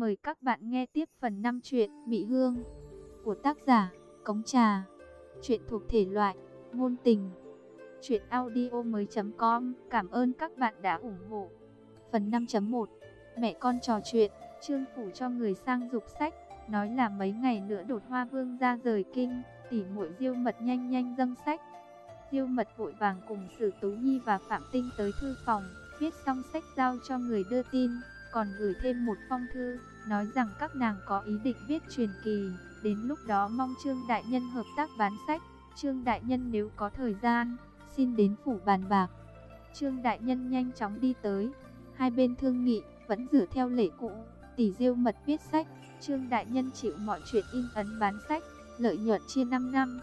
Mời các bạn nghe tiếp phần 5 truyện Mị Hương của tác giả Cống Trà. Truyện thuộc thể loại ngôn tình. Truyện audio mới.com. Cảm ơn các bạn đã ủng hộ. Phần 5.1 Mẹ con trò chuyện, Trương phủ cho người sang dục sách, nói là mấy ngày nữa đột hoa vương ra rời kinh, tỉ muội Diêu Mật nhanh nhanh dâng sách. Diêu Mật vội vàng cùng Sử Tú Nhi và Phạm Tinh tới thư phòng, viết xong sách giao cho người đưa tin còn gửi thêm một phong thư, nói rằng các nàng có ý định viết truyền kỳ, đến lúc đó mong Trương Đại Nhân hợp tác bán sách, Trương Đại Nhân nếu có thời gian, xin đến phủ bàn bạc. Trương Đại Nhân nhanh chóng đi tới, hai bên thương nghị, vẫn dựa theo lệ cũ, tỷ diêu mật viết sách, Trương Đại Nhân chịu mọi chuyện in ấn bán sách, lợi nhuận chia 5 năm.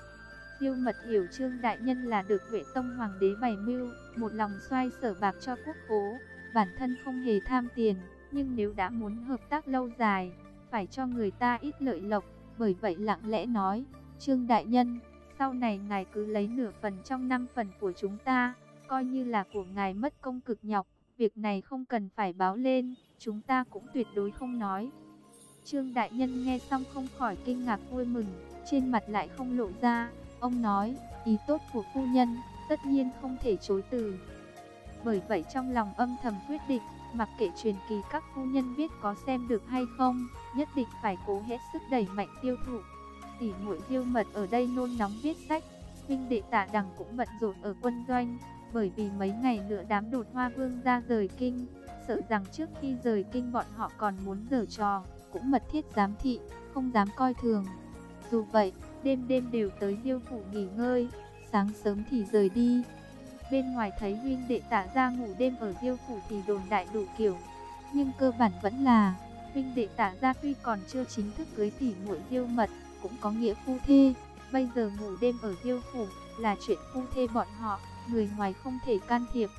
Diêu mật hiểu Trương Đại Nhân là được vệ tông hoàng đế bày mưu, một lòng xoay sở bạc cho quốc cố, bản thân không hề tham tiền, nhưng nếu đã muốn hợp tác lâu dài, phải cho người ta ít lợi lộc, bởi vậy lặng lẽ nói, Trương Đại Nhân, sau này ngài cứ lấy nửa phần trong năm phần của chúng ta, coi như là của ngài mất công cực nhọc, việc này không cần phải báo lên, chúng ta cũng tuyệt đối không nói. Trương Đại Nhân nghe xong không khỏi kinh ngạc vui mừng, trên mặt lại không lộ ra, ông nói, ý tốt của phu nhân, tất nhiên không thể chối từ. Bởi vậy trong lòng âm thầm quyết định, Mặc kệ truyền kỳ các phu nhân biết có xem được hay không, nhất định phải cố hết sức đẩy mạnh tiêu thụ. Tỷ muội Diêu Mật ở đây nôn nóng viết sách, huynh đệ Tạ Đằng cũng bận rộn ở quân doanh, bởi vì mấy ngày nữa đám đột hoa vương ra rời kinh, sợ rằng trước khi rời kinh bọn họ còn muốn giở trò, cũng mật thiết giám thị, không dám coi thường. Dù vậy, đêm đêm đều tới Diêu phủ nghỉ ngơi, sáng sớm thì rời đi, Bên ngoài thấy huynh đệ tạ ra ngủ đêm ở diêu phủ thì đồn đại đủ kiểu. Nhưng cơ bản vẫn là, huynh đệ tạ ra tuy còn chưa chính thức cưới tỷ muội diêu mật, cũng có nghĩa phu thê. Bây giờ ngủ đêm ở diêu phủ là chuyện phu thê bọn họ, người ngoài không thể can thiệp.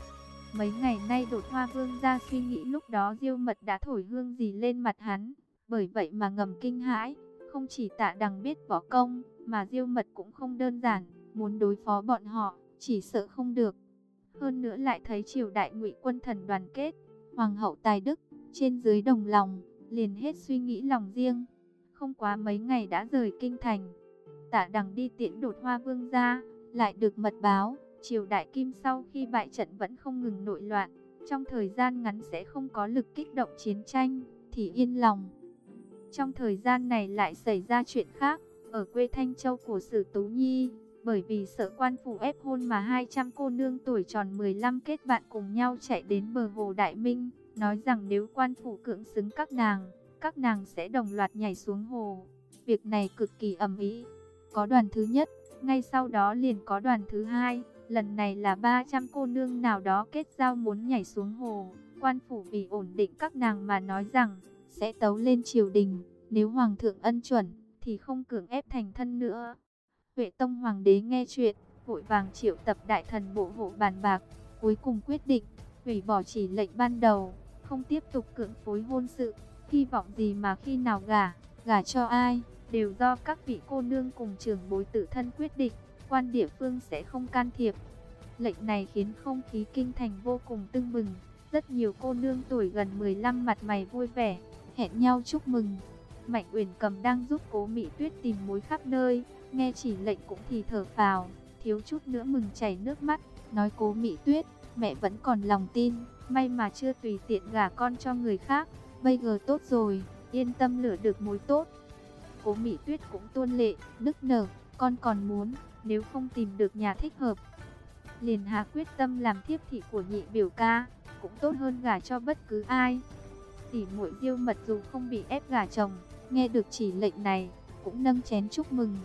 Mấy ngày nay đột hoa vương ra suy nghĩ lúc đó diêu mật đã thổi hương gì lên mặt hắn. Bởi vậy mà ngầm kinh hãi, không chỉ tạ đằng biết võ công, mà diêu mật cũng không đơn giản, muốn đối phó bọn họ chỉ sợ không được. Hơn nữa lại thấy triều đại ngụy quân thần đoàn kết, hoàng hậu tài đức, trên dưới đồng lòng, liền hết suy nghĩ lòng riêng. Không quá mấy ngày đã rời kinh thành. Tạ đằng đi tiễn đột hoa vương ra, lại được mật báo, triều đại kim sau khi bại trận vẫn không ngừng nội loạn. Trong thời gian ngắn sẽ không có lực kích động chiến tranh, thì yên lòng. Trong thời gian này lại xảy ra chuyện khác, ở quê Thanh Châu của Sử Tú Nhi, bởi vì sợ quan phủ ép hôn mà 200 cô nương tuổi tròn 15 kết bạn cùng nhau chạy đến bờ hồ Đại Minh, nói rằng nếu quan phủ cưỡng xứng các nàng, các nàng sẽ đồng loạt nhảy xuống hồ. Việc này cực kỳ ầm ĩ. Có đoàn thứ nhất, ngay sau đó liền có đoàn thứ hai, lần này là 300 cô nương nào đó kết giao muốn nhảy xuống hồ. Quan phủ vì ổn định các nàng mà nói rằng sẽ tấu lên triều đình, nếu hoàng thượng ân chuẩn thì không cưỡng ép thành thân nữa. Huệ Tông Hoàng đế nghe chuyện, vội vàng triệu tập đại thần bộ hộ bàn bạc, cuối cùng quyết định, hủy bỏ chỉ lệnh ban đầu, không tiếp tục cưỡng phối hôn sự, hy vọng gì mà khi nào gả, gả cho ai, đều do các vị cô nương cùng trưởng bối tự thân quyết định, quan địa phương sẽ không can thiệp. Lệnh này khiến không khí kinh thành vô cùng tưng bừng, rất nhiều cô nương tuổi gần 15 mặt mày vui vẻ, hẹn nhau chúc mừng. Mạnh Uyển Cầm đang giúp Cố Mỹ Tuyết tìm mối khắp nơi, Nghe chỉ lệnh cũng thì thở phào, thiếu chút nữa mừng chảy nước mắt, nói cố Mỹ Tuyết, mẹ vẫn còn lòng tin, may mà chưa tùy tiện gả con cho người khác, bây giờ tốt rồi, yên tâm lửa được mối tốt. Cố Mỹ Tuyết cũng tuôn lệ, nức nở, con còn muốn, nếu không tìm được nhà thích hợp. Liền Hà quyết tâm làm thiếp thị của nhị biểu ca, cũng tốt hơn gả cho bất cứ ai. Tỷ muội Diêu Mật dù không bị ép gả chồng, nghe được chỉ lệnh này, cũng nâng chén chúc mừng.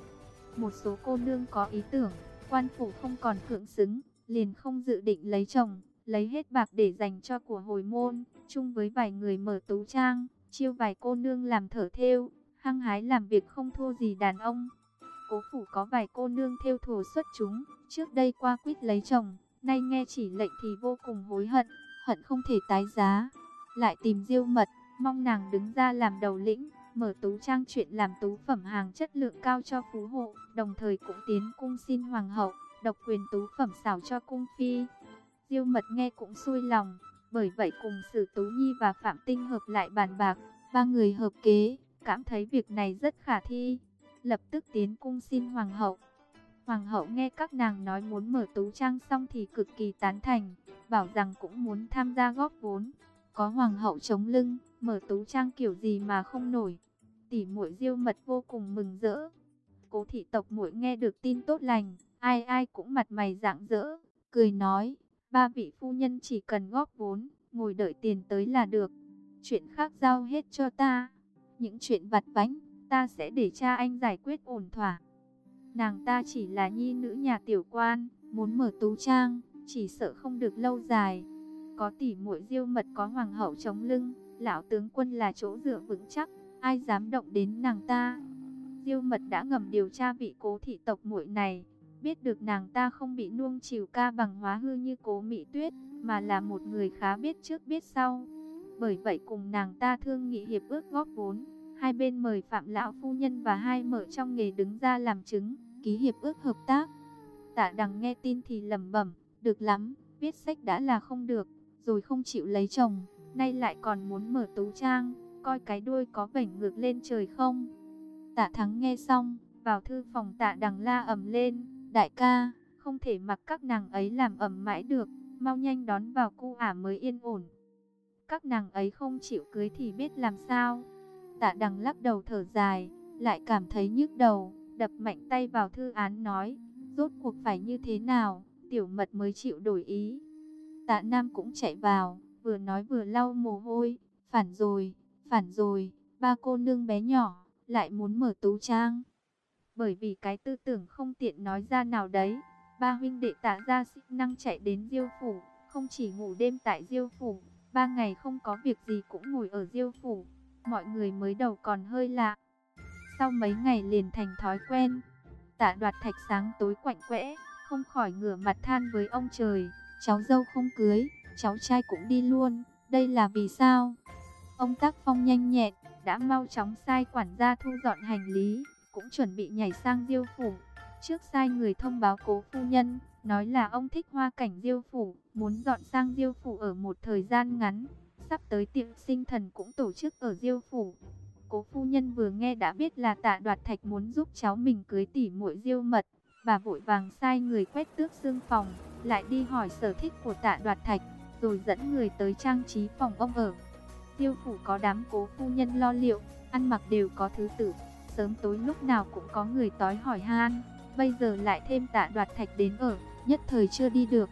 Một số cô nương có ý tưởng, quan phủ không còn cưỡng xứng, liền không dự định lấy chồng, lấy hết bạc để dành cho của hồi môn, chung với vài người mở tú trang, chiêu vài cô nương làm thở thêu, hăng hái làm việc không thua gì đàn ông. Cố phủ có vài cô nương theo thổ xuất chúng, trước đây qua quýt lấy chồng, nay nghe chỉ lệnh thì vô cùng hối hận, hận không thể tái giá. Lại tìm diêu mật, mong nàng đứng ra làm đầu lĩnh, mở tú trang chuyện làm tú phẩm hàng chất lượng cao cho phú hộ, đồng thời cũng tiến cung xin hoàng hậu, độc quyền tú phẩm xảo cho cung phi. Diêu mật nghe cũng xui lòng, bởi vậy cùng Sử Tú Nhi và Phạm Tinh hợp lại bàn bạc, Ba người hợp kế, cảm thấy việc này rất khả thi, lập tức tiến cung xin hoàng hậu. Hoàng hậu nghe các nàng nói muốn mở tú trang xong thì cực kỳ tán thành, bảo rằng cũng muốn tham gia góp vốn. Có hoàng hậu chống lưng, mở tú trang kiểu gì mà không nổi. Tỷ muội Diêu Mật vô cùng mừng rỡ. Cố thị tộc muội nghe được tin tốt lành, ai ai cũng mặt mày rạng rỡ, cười nói: "Ba vị phu nhân chỉ cần góp vốn, ngồi đợi tiền tới là được. Chuyện khác giao hết cho ta. Những chuyện vặt vãnh, ta sẽ để cha anh giải quyết ổn thỏa." Nàng ta chỉ là nhi nữ nhà tiểu quan, muốn mở tú trang, chỉ sợ không được lâu dài. Có tỷ muội Diêu Mật có hoàng hậu chống lưng, lão tướng quân là chỗ dựa vững chắc, ai dám động đến nàng ta. Diêu Mật đã ngầm điều tra vị cố thị tộc muội này, biết được nàng ta không bị nuông chiều ca bằng hóa hư như cố Mỹ Tuyết, mà là một người khá biết trước biết sau. Bởi vậy cùng nàng ta thương nghị hiệp ước góp vốn, hai bên mời Phạm lão phu nhân và hai mở trong nghề đứng ra làm chứng, ký hiệp ước hợp tác. Tạ Đằng nghe tin thì lẩm bẩm, được lắm, viết sách đã là không được, rồi không chịu lấy chồng, nay lại còn muốn mở tú trang, coi cái đuôi có vảnh ngược lên trời không. Tạ Thắng nghe xong, vào thư phòng Tạ Đằng la ầm lên, đại ca, không thể mặc các nàng ấy làm ầm mãi được, mau nhanh đón vào cu ả mới yên ổn. Các nàng ấy không chịu cưới thì biết làm sao. Tạ Đằng lắc đầu thở dài, lại cảm thấy nhức đầu, đập mạnh tay vào thư án nói, rốt cuộc phải như thế nào, tiểu mật mới chịu đổi ý. Tạ Nam cũng chạy vào, vừa nói vừa lau mồ hôi, phản rồi, phản rồi, ba cô nương bé nhỏ, lại muốn mở tú trang. Bởi vì cái tư tưởng không tiện nói ra nào đấy, ba huynh đệ tạ ra xích năng chạy đến diêu phủ, không chỉ ngủ đêm tại diêu phủ, ba ngày không có việc gì cũng ngồi ở diêu phủ, mọi người mới đầu còn hơi lạ. Sau mấy ngày liền thành thói quen, tạ đoạt thạch sáng tối quạnh quẽ, không khỏi ngửa mặt than với ông trời, cháu dâu không cưới, cháu trai cũng đi luôn, đây là vì sao? Ông Tác Phong nhanh nhẹn, đã mau chóng sai quản gia thu dọn hành lý, cũng chuẩn bị nhảy sang diêu phủ. Trước sai người thông báo cố phu nhân, nói là ông thích hoa cảnh diêu phủ, muốn dọn sang diêu phủ ở một thời gian ngắn. Sắp tới tiệm sinh thần cũng tổ chức ở diêu phủ. Cố phu nhân vừa nghe đã biết là tạ đoạt thạch muốn giúp cháu mình cưới tỷ muội diêu mật. Bà vội vàng sai người quét tước xương phòng, lại đi hỏi sở thích của tạ đoạt thạch, rồi dẫn người tới trang trí phòng ông ở. Tiêu phủ có đám cố phu nhân lo liệu, ăn mặc đều có thứ tự, sớm tối lúc nào cũng có người tối hỏi han. Bây giờ lại thêm tạ đoạt thạch đến ở, nhất thời chưa đi được.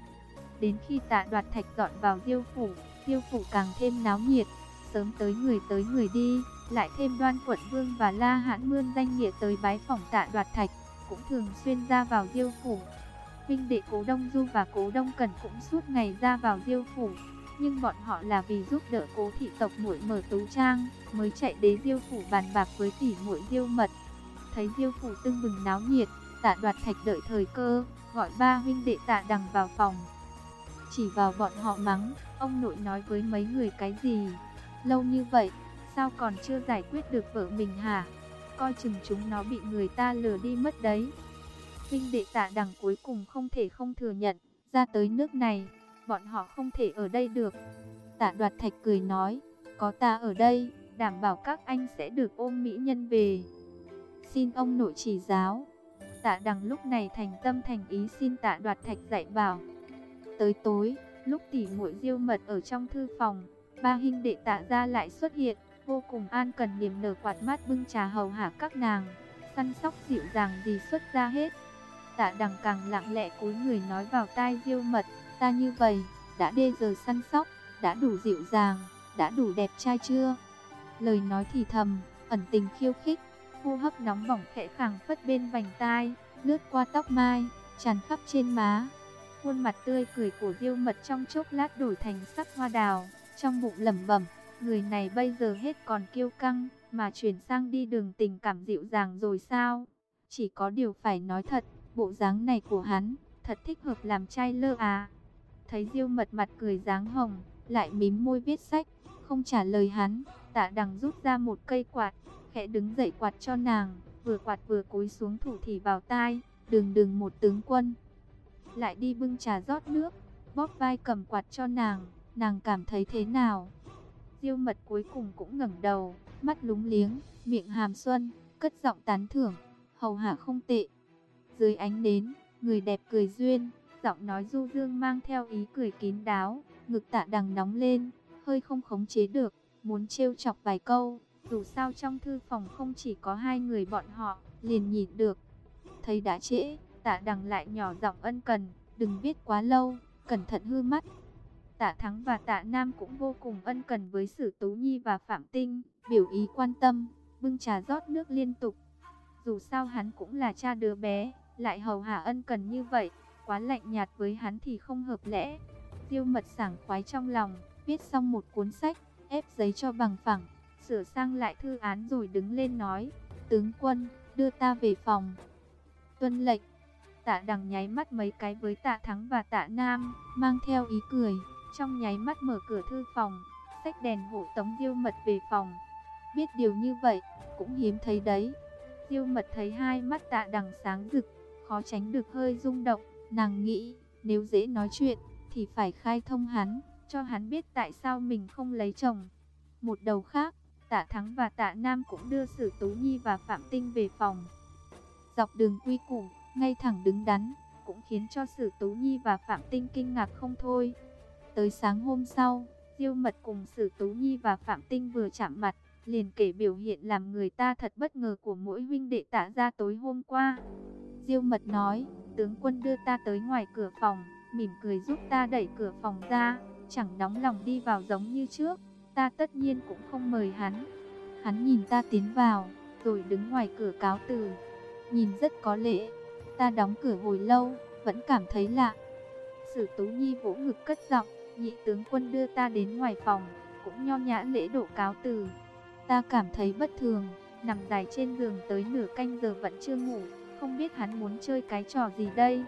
Đến khi tạ đoạt thạch dọn vào Tiêu phủ, Tiêu phủ càng thêm náo nhiệt, sớm tới người tới người đi, lại thêm đoan quận vương và la hãn mươn danh nghĩa tới bái phòng tạ đoạt thạch, cũng thường xuyên ra vào Tiêu phủ. Vinh đệ cố đông du và cố đông cần cũng suốt ngày ra vào Tiêu phủ, nhưng bọn họ là vì giúp đỡ cố thị tộc muội mở tú trang, mới chạy đến diêu phủ bàn bạc với tỷ muội diêu mật. Thấy diêu phủ tưng bừng náo nhiệt, tạ đoạt thạch đợi thời cơ, gọi ba huynh đệ tạ đằng vào phòng. Chỉ vào bọn họ mắng, ông nội nói với mấy người cái gì? Lâu như vậy, sao còn chưa giải quyết được vợ mình hả? Coi chừng chúng nó bị người ta lừa đi mất đấy. Huynh đệ tạ đằng cuối cùng không thể không thừa nhận, ra tới nước này, bọn họ không thể ở đây được. Tạ đoạt thạch cười nói, có ta ở đây, đảm bảo các anh sẽ được ôm mỹ nhân về. Xin ông nội chỉ giáo. Tạ đằng lúc này thành tâm thành ý xin tạ đoạt thạch dạy bảo. Tới tối, lúc tỉ muội diêu mật ở trong thư phòng, ba hình đệ tạ ra lại xuất hiện, vô cùng an cần niềm nở quạt mắt bưng trà hầu hạ các nàng, săn sóc dịu dàng gì xuất ra hết. Tạ đằng càng lặng lẽ cúi người nói vào tai diêu mật, ta như vậy, đã đê giờ săn sóc, đã đủ dịu dàng, đã đủ đẹp trai chưa? Lời nói thì thầm, ẩn tình khiêu khích, hô hấp nóng bỏng khẽ khàng phất bên vành tai, lướt qua tóc mai, tràn khắp trên má. Khuôn mặt tươi cười của Diêu Mật trong chốc lát đổi thành sắc hoa đào, trong bụng lẩm bẩm, người này bây giờ hết còn kiêu căng, mà chuyển sang đi đường tình cảm dịu dàng rồi sao? Chỉ có điều phải nói thật, bộ dáng này của hắn, thật thích hợp làm trai lơ à. Thấy Diêu Mật mặt cười dáng hồng, lại mím môi viết sách, không trả lời hắn, Tạ Đằng rút ra một cây quạt, khẽ đứng dậy quạt cho nàng, vừa quạt vừa cúi xuống thủ thì vào tai, "Đừng đừng một tướng quân." Lại đi bưng trà rót nước, bóp vai cầm quạt cho nàng, nàng cảm thấy thế nào? Diêu Mật cuối cùng cũng ngẩng đầu, mắt lúng liếng, miệng hàm xuân, cất giọng tán thưởng, hầu hạ không tệ. Dưới ánh nến, người đẹp cười duyên, giọng nói du dương mang theo ý cười kín đáo, ngực tạ đằng nóng lên, hơi không khống chế được, muốn trêu chọc vài câu, dù sao trong thư phòng không chỉ có hai người bọn họ, liền nhìn được. Thấy đã trễ, tạ đằng lại nhỏ giọng ân cần, đừng viết quá lâu, cẩn thận hư mắt. Tạ Thắng và Tạ Nam cũng vô cùng ân cần với Sử Tú Nhi và Phạm Tinh, biểu ý quan tâm, bưng trà rót nước liên tục. Dù sao hắn cũng là cha đứa bé, lại hầu hạ ân cần như vậy, quá lạnh nhạt với hắn thì không hợp lẽ. Diêu mật sảng khoái trong lòng, viết xong một cuốn sách, ép giấy cho bằng phẳng, sửa sang lại thư án rồi đứng lên nói, tướng quân, đưa ta về phòng. Tuân lệnh, tạ đằng nháy mắt mấy cái với tạ thắng và tạ nam, mang theo ý cười, trong nháy mắt mở cửa thư phòng, sách đèn hộ tống diêu mật về phòng. Biết điều như vậy, cũng hiếm thấy đấy. Diêu mật thấy hai mắt tạ đằng sáng rực, khó tránh được hơi rung động, nàng nghĩ, nếu dễ nói chuyện, thì phải khai thông hắn, cho hắn biết tại sao mình không lấy chồng. Một đầu khác, tạ thắng và tạ nam cũng đưa Sử Tú Nhi và Phạm Tinh về phòng. Dọc đường quy củ, ngay thẳng đứng đắn, cũng khiến cho Sử Tú Nhi và Phạm Tinh kinh ngạc không thôi. Tới sáng hôm sau, Diêu Mật cùng Sử Tú Nhi và Phạm Tinh vừa chạm mặt, liền kể biểu hiện làm người ta thật bất ngờ của mỗi huynh đệ tạ ra tối hôm qua. Diêu Mật nói, tướng quân đưa ta tới ngoài cửa phòng, mỉm cười giúp ta đẩy cửa phòng ra, chẳng nóng lòng đi vào giống như trước, ta tất nhiên cũng không mời hắn. Hắn nhìn ta tiến vào, rồi đứng ngoài cửa cáo từ, nhìn rất có lễ. Ta đóng cửa hồi lâu, vẫn cảm thấy lạ. Sử Tú Nhi vỗ ngực cất giọng, nhị tướng quân đưa ta đến ngoài phòng, cũng nho nhã lễ độ cáo từ. Ta cảm thấy bất thường, nằm dài trên giường tới nửa canh giờ vẫn chưa ngủ, không biết hắn muốn chơi cái trò gì đây.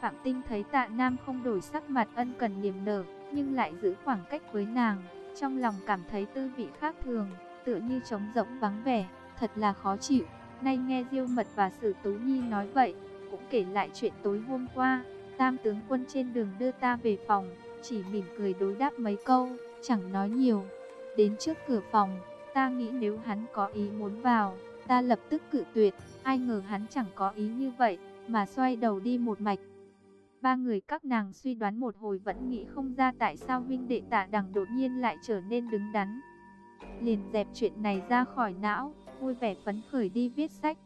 Phạm Tinh thấy tạ Nam không đổi sắc mặt ân cần niềm nở, nhưng lại giữ khoảng cách với nàng, trong lòng cảm thấy tư vị khác thường, tựa như trống rỗng vắng vẻ, thật là khó chịu. Nay nghe Diêu Mật và Sử Tú Nhi nói vậy, cũng kể lại chuyện tối hôm qua, tam tướng quân trên đường đưa ta về phòng, chỉ mỉm cười đối đáp mấy câu, chẳng nói nhiều. Đến trước cửa phòng, ta nghĩ nếu hắn có ý muốn vào, ta lập tức cự tuyệt, ai ngờ hắn chẳng có ý như vậy, mà xoay đầu đi một mạch. Ba người các nàng suy đoán một hồi vẫn nghĩ không ra tại sao huynh đệ tạ đằng đột nhiên lại trở nên đứng đắn. Liền dẹp chuyện này ra khỏi não, vui vẻ phấn khởi đi viết sách.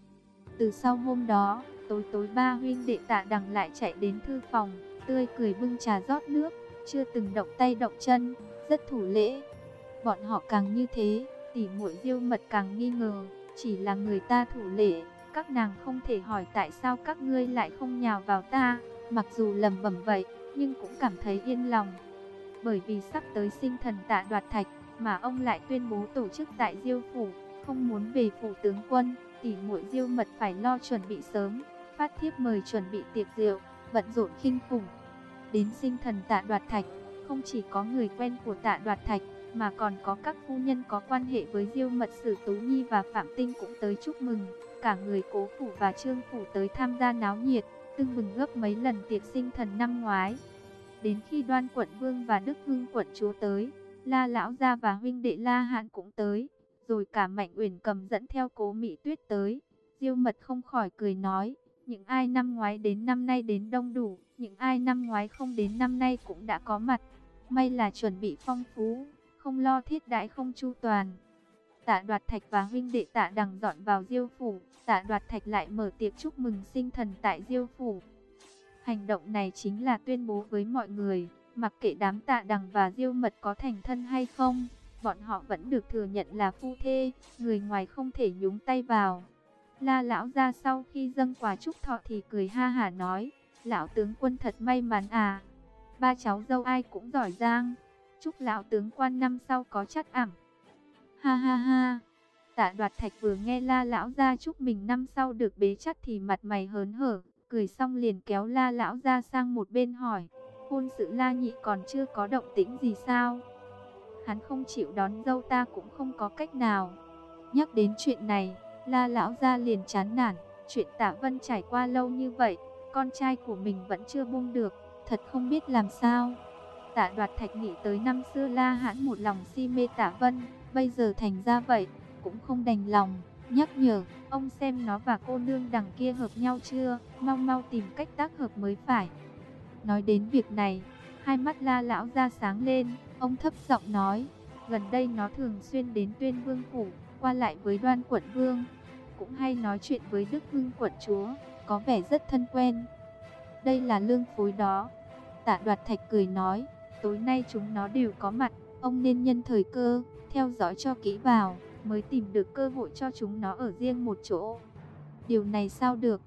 Từ sau hôm đó, tối tối ba huynh đệ tạ đằng lại chạy đến thư phòng, tươi cười bưng trà rót nước, chưa từng động tay động chân, rất thủ lễ. Bọn họ càng như thế, tỉ muội diêu mật càng nghi ngờ, chỉ là người ta thủ lễ, các nàng không thể hỏi tại sao các ngươi lại không nhào vào ta, mặc dù lầm bẩm vậy, nhưng cũng cảm thấy yên lòng. Bởi vì sắp tới sinh thần tạ đoạt thạch, mà ông lại tuyên bố tổ chức tại diêu phủ, không muốn về phủ tướng quân, tỉ muội diêu mật phải lo chuẩn bị sớm, phát thiếp mời chuẩn bị tiệc rượu, bận rộn khinh khủng. Đến sinh thần tạ đoạt thạch, không chỉ có người quen của tạ đoạt thạch, mà còn có các phu nhân có quan hệ với Diêu Mật Sử Tú Nhi và Phạm Tinh cũng tới chúc mừng, cả người Cố phủ và Trương phủ tới tham gia náo nhiệt, tưng bừng gấp mấy lần tiệc sinh thần năm ngoái. Đến khi Đoan quận vương và Đức Hưng quận chúa tới, La lão gia và huynh đệ La Hãn cũng tới, rồi cả Mạnh Uyển cầm dẫn theo Cố Mỹ Tuyết tới. Diêu Mật không khỏi cười nói, những ai năm ngoái đến năm nay đến đông đủ, những ai năm ngoái không đến năm nay cũng đã có mặt. May là chuẩn bị phong phú, không lo thiết đãi không chu toàn. Tạ đoạt thạch và huynh đệ tạ đằng dọn vào diêu phủ, tạ đoạt thạch lại mở tiệc chúc mừng sinh thần tại diêu phủ. Hành động này chính là tuyên bố với mọi người, mặc kệ đám tạ đằng và diêu mật có thành thân hay không, bọn họ vẫn được thừa nhận là phu thê, người ngoài không thể nhúng tay vào. La lão ra sau khi dâng quà chúc thọ thì cười ha hả nói, lão tướng quân thật may mắn à, ba cháu dâu ai cũng giỏi giang, chúc lão tướng quan năm sau có chắc ẩm. Ha ha ha. Tạ đoạt thạch vừa nghe la lão ra chúc mình năm sau được bế chắc thì mặt mày hớn hở, cười xong liền kéo la lão ra sang một bên hỏi, hôn sự la nhị còn chưa có động tĩnh gì sao? Hắn không chịu đón dâu ta cũng không có cách nào. Nhắc đến chuyện này, la lão ra liền chán nản, chuyện tạ vân trải qua lâu như vậy, con trai của mình vẫn chưa buông được, thật không biết làm sao. Tạ đoạt thạch nghĩ tới năm xưa La Hãn một lòng si mê Tạ Vân, bây giờ thành ra vậy, cũng không đành lòng, nhắc nhở, ông xem nó và cô nương đằng kia hợp nhau chưa, mau mau tìm cách tác hợp mới phải. Nói đến việc này, hai mắt la lão ra sáng lên, ông thấp giọng nói, gần đây nó thường xuyên đến tuyên vương phủ, qua lại với đoan quận vương, cũng hay nói chuyện với đức hưng quận chúa, có vẻ rất thân quen. Đây là lương phối đó. Tạ đoạt thạch cười nói, tối nay chúng nó đều có mặt, ông nên nhân thời cơ, theo dõi cho kỹ vào, mới tìm được cơ hội cho chúng nó ở riêng một chỗ. Điều này sao được?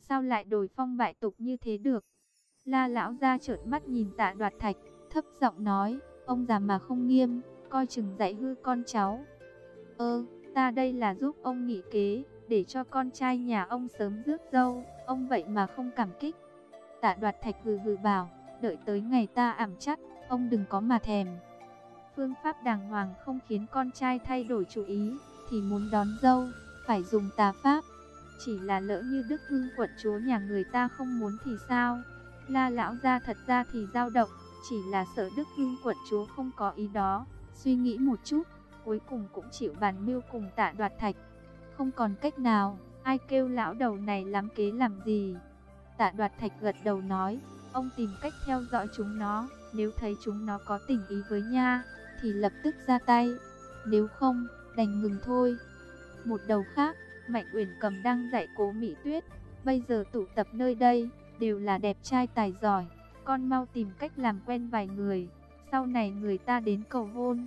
Sao lại đổi phong bại tục như thế được? La lão ra trợn mắt nhìn tạ đoạt thạch, thấp giọng nói, ông già mà không nghiêm, coi chừng dạy hư con cháu. Ơ, ta đây là giúp ông nghị kế, để cho con trai nhà ông sớm rước dâu, ông vậy mà không cảm kích. Tạ đoạt thạch hừ hừ bảo, đợi tới ngày ta ảm chắc, ông đừng có mà thèm. Phương pháp đàng hoàng không khiến con trai thay đổi chủ ý, thì muốn đón dâu, phải dùng tà pháp. Chỉ là lỡ như Đức Hưng quận chúa nhà người ta không muốn thì sao? La lão ra thật ra thì dao động, chỉ là sợ Đức Hưng quận chúa không có ý đó. Suy nghĩ một chút, cuối cùng cũng chịu bàn mưu cùng tạ đoạt thạch. Không còn cách nào, ai kêu lão đầu này lắm kế làm gì? Tạ đoạt thạch gật đầu nói, ông tìm cách theo dõi chúng nó, nếu thấy chúng nó có tình ý với nha, thì lập tức ra tay, nếu không, đành ngừng thôi. Một đầu khác, Mạnh Uyển Cầm đang dạy cố Mỹ Tuyết, bây giờ tụ tập nơi đây, đều là đẹp trai tài giỏi, con mau tìm cách làm quen vài người, sau này người ta đến cầu hôn.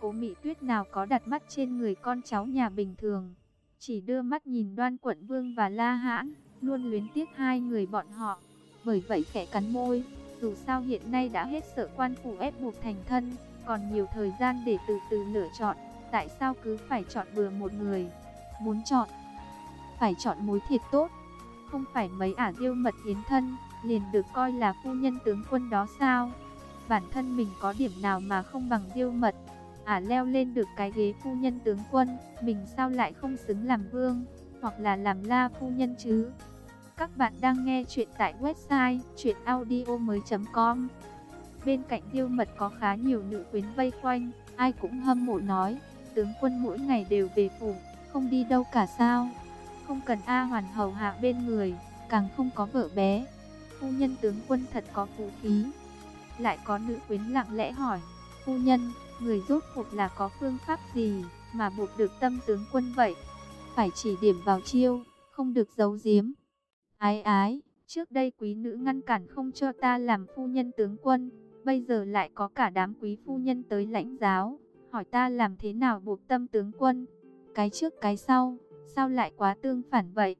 Cố Mỹ Tuyết nào có đặt mắt trên người con cháu nhà bình thường, chỉ đưa mắt nhìn đoan quận vương và la hãn, luôn luyến tiếc hai người bọn họ. Bởi vậy khẽ cắn môi, dù sao hiện nay đã hết sợ quan phủ ép buộc thành thân, còn nhiều thời gian để từ từ lựa chọn, tại sao cứ phải chọn bừa một người? Muốn chọn, phải chọn mối thiệt tốt, không phải mấy ả diêu mật hiến thân, liền được coi là phu nhân tướng quân đó sao? Bản thân mình có điểm nào mà không bằng diêu mật, ả leo lên được cái ghế phu nhân tướng quân, mình sao lại không xứng làm vương, hoặc là làm la phu nhân chứ? Các bạn đang nghe chuyện tại website chuyenaudio.com Bên cạnh tiêu mật có khá nhiều nữ quyến vây quanh, ai cũng hâm mộ nói, tướng quân mỗi ngày đều về phủ, không đi đâu cả sao. Không cần A hoàn hầu hạ bên người, càng không có vợ bé. Phu nhân tướng quân thật có phú khí. Lại có nữ quyến lặng lẽ hỏi, phu nhân, người rốt cuộc là có phương pháp gì mà buộc được tâm tướng quân vậy? Phải chỉ điểm vào chiêu, không được giấu giếm. Ái ái, trước đây quý nữ ngăn cản không cho ta làm phu nhân tướng quân, bây giờ lại có cả đám quý phu nhân tới lãnh giáo, hỏi ta làm thế nào buộc tâm tướng quân. Cái trước cái sau, sao lại quá tương phản vậy?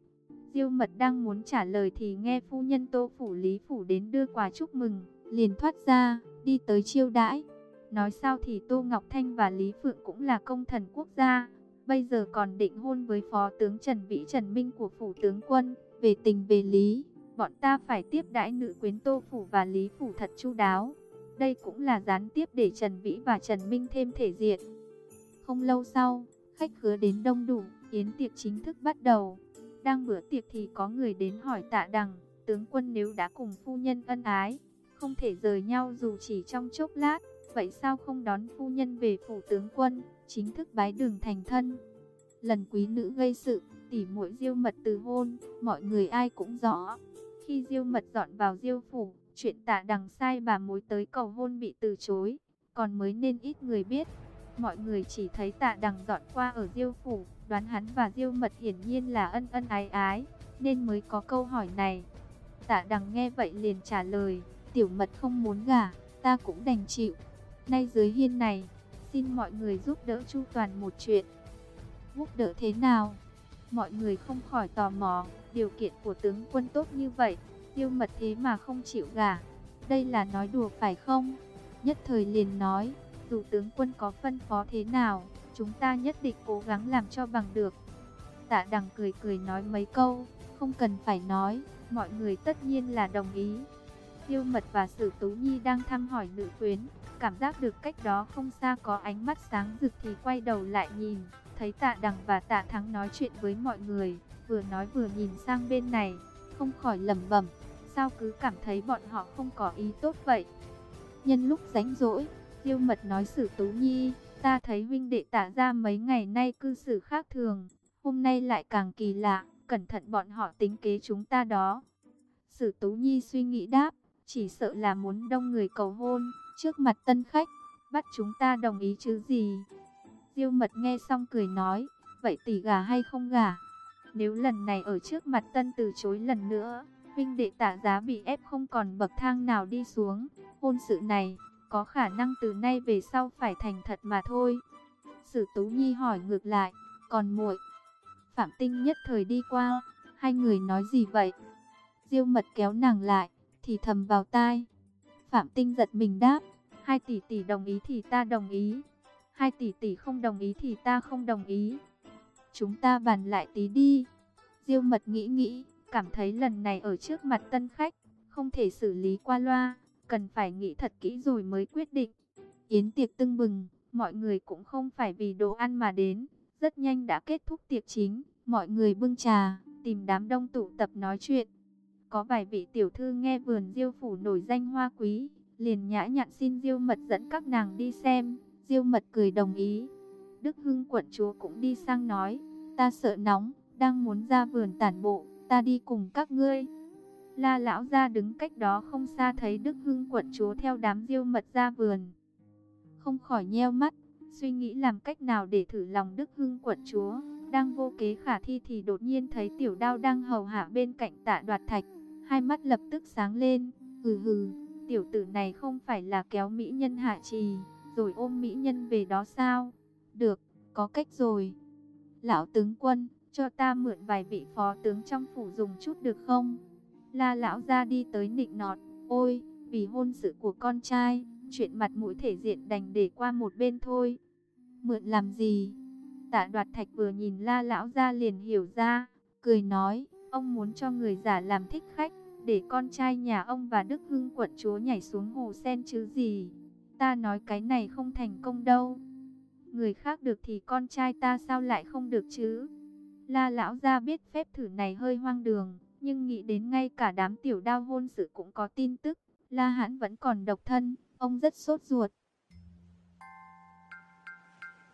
Diêu mật đang muốn trả lời thì nghe phu nhân tô phủ lý phủ đến đưa quà chúc mừng, liền thoát ra, đi tới chiêu đãi. Nói sao thì Tô Ngọc Thanh và Lý Phượng cũng là công thần quốc gia, bây giờ còn định hôn với phó tướng Trần Vĩ Trần Minh của phủ tướng quân, về tình về lý, bọn ta phải tiếp đãi nữ quyến Tô phủ và Lý phủ thật chu đáo. Đây cũng là gián tiếp để Trần Vĩ và Trần Minh thêm thể diện. Không lâu sau, khách khứa đến đông đủ, yến tiệc chính thức bắt đầu. Đang bữa tiệc thì có người đến hỏi tạ đằng, tướng quân nếu đã cùng phu nhân ân ái, không thể rời nhau dù chỉ trong chốc lát, vậy sao không đón phu nhân về phủ tướng quân, chính thức bái đường thành thân. Lần quý nữ gây sự, tỉ muội diêu mật từ hôn, mọi người ai cũng rõ. Khi diêu mật dọn vào diêu phủ, chuyện tạ đằng sai bà mối tới cầu hôn bị từ chối, còn mới nên ít người biết. Mọi người chỉ thấy tạ đằng dọn qua ở diêu phủ, đoán hắn và diêu mật hiển nhiên là ân ân ái ái, nên mới có câu hỏi này. Tạ đằng nghe vậy liền trả lời, tiểu mật không muốn gả, ta cũng đành chịu. Nay dưới hiên này, xin mọi người giúp đỡ chu toàn một chuyện. Giúp đỡ thế nào? Mọi người không khỏi tò mò, điều kiện của tướng quân tốt như vậy, tiêu mật thế mà không chịu gả. Đây là nói đùa phải không? Nhất thời liền nói, dù tướng quân có phân phó thế nào, chúng ta nhất định cố gắng làm cho bằng được. Tạ đằng cười cười nói mấy câu, không cần phải nói, mọi người tất nhiên là đồng ý. Tiêu mật và sử tú nhi đang thăm hỏi nữ quyến, cảm giác được cách đó không xa có ánh mắt sáng rực thì quay đầu lại nhìn, thấy tạ đằng và tạ thắng nói chuyện với mọi người, vừa nói vừa nhìn sang bên này, không khỏi lẩm bẩm, sao cứ cảm thấy bọn họ không có ý tốt vậy. Nhân lúc rảnh rỗi, Tiêu Mật nói Sử Tú Nhi, Ta thấy huynh đệ Tạ ra mấy ngày nay cư xử khác thường, hôm nay lại càng kỳ lạ, cẩn thận bọn họ tính kế chúng ta đó. Sử Tú Nhi suy nghĩ đáp, chỉ sợ là muốn đông người cầu hôn, trước mặt tân khách, bắt chúng ta đồng ý chứ gì. Diêu mật nghe xong cười nói, vậy tỷ gà hay không gà? Nếu lần này ở trước mặt tân từ chối lần nữa, huynh đệ tạ giá bị ép không còn bậc thang nào đi xuống, hôn sự này, có khả năng từ nay về sau phải thành thật mà thôi. Sử Tú Nhi hỏi ngược lại, còn muội Phạm Tinh nhất thời đi qua, hai người nói gì vậy? Diêu mật kéo nàng lại, thì thầm vào tai. Phạm Tinh giật mình đáp, hai tỷ tỷ đồng ý thì ta đồng ý, hai tỷ tỷ không đồng ý thì ta không đồng ý. Chúng ta bàn lại tí đi. Diêu mật nghĩ nghĩ, cảm thấy lần này ở trước mặt tân khách, không thể xử lý qua loa, cần phải nghĩ thật kỹ rồi mới quyết định. Yến tiệc tưng bừng, mọi người cũng không phải vì đồ ăn mà đến, rất nhanh đã kết thúc tiệc chính, mọi người bưng trà, tìm đám đông tụ tập nói chuyện. Có vài vị tiểu thư nghe vườn diêu phủ nổi danh hoa quý, liền nhã nhặn xin diêu mật dẫn các nàng đi xem, diêu mật cười đồng ý. Đức Hưng quận chúa cũng đi sang nói, ta sợ nóng, đang muốn ra vườn tản bộ, ta đi cùng các ngươi. La lão ra đứng cách đó không xa thấy Đức Hưng quận chúa theo đám diêu mật ra vườn. Không khỏi nheo mắt, suy nghĩ làm cách nào để thử lòng Đức Hưng quận chúa. Đang vô kế khả thi thì đột nhiên thấy tiểu đao đang hầu hạ bên cạnh tạ đoạt thạch. Hai mắt lập tức sáng lên, hừ hừ, tiểu tử này không phải là kéo mỹ nhân hạ trì, rồi ôm mỹ nhân về đó sao? Được, có cách rồi. Lão tướng quân, cho ta mượn vài vị phó tướng trong phủ dùng chút được không? La lão ra đi tới nịnh nọt, ôi, vì hôn sự của con trai, chuyện mặt mũi thể diện đành để qua một bên thôi. Mượn làm gì? Tạ đoạt thạch vừa nhìn la lão ra liền hiểu ra, cười nói, ông muốn cho người giả làm thích khách, để con trai nhà ông và Đức Hưng quận chúa nhảy xuống hồ sen chứ gì. Ta nói cái này không thành công đâu. Người khác được thì con trai ta sao lại không được chứ? La lão ra biết phép thử này hơi hoang đường, nhưng nghĩ đến ngay cả đám tiểu đao hôn sự cũng có tin tức. La hãn vẫn còn độc thân, ông rất sốt ruột.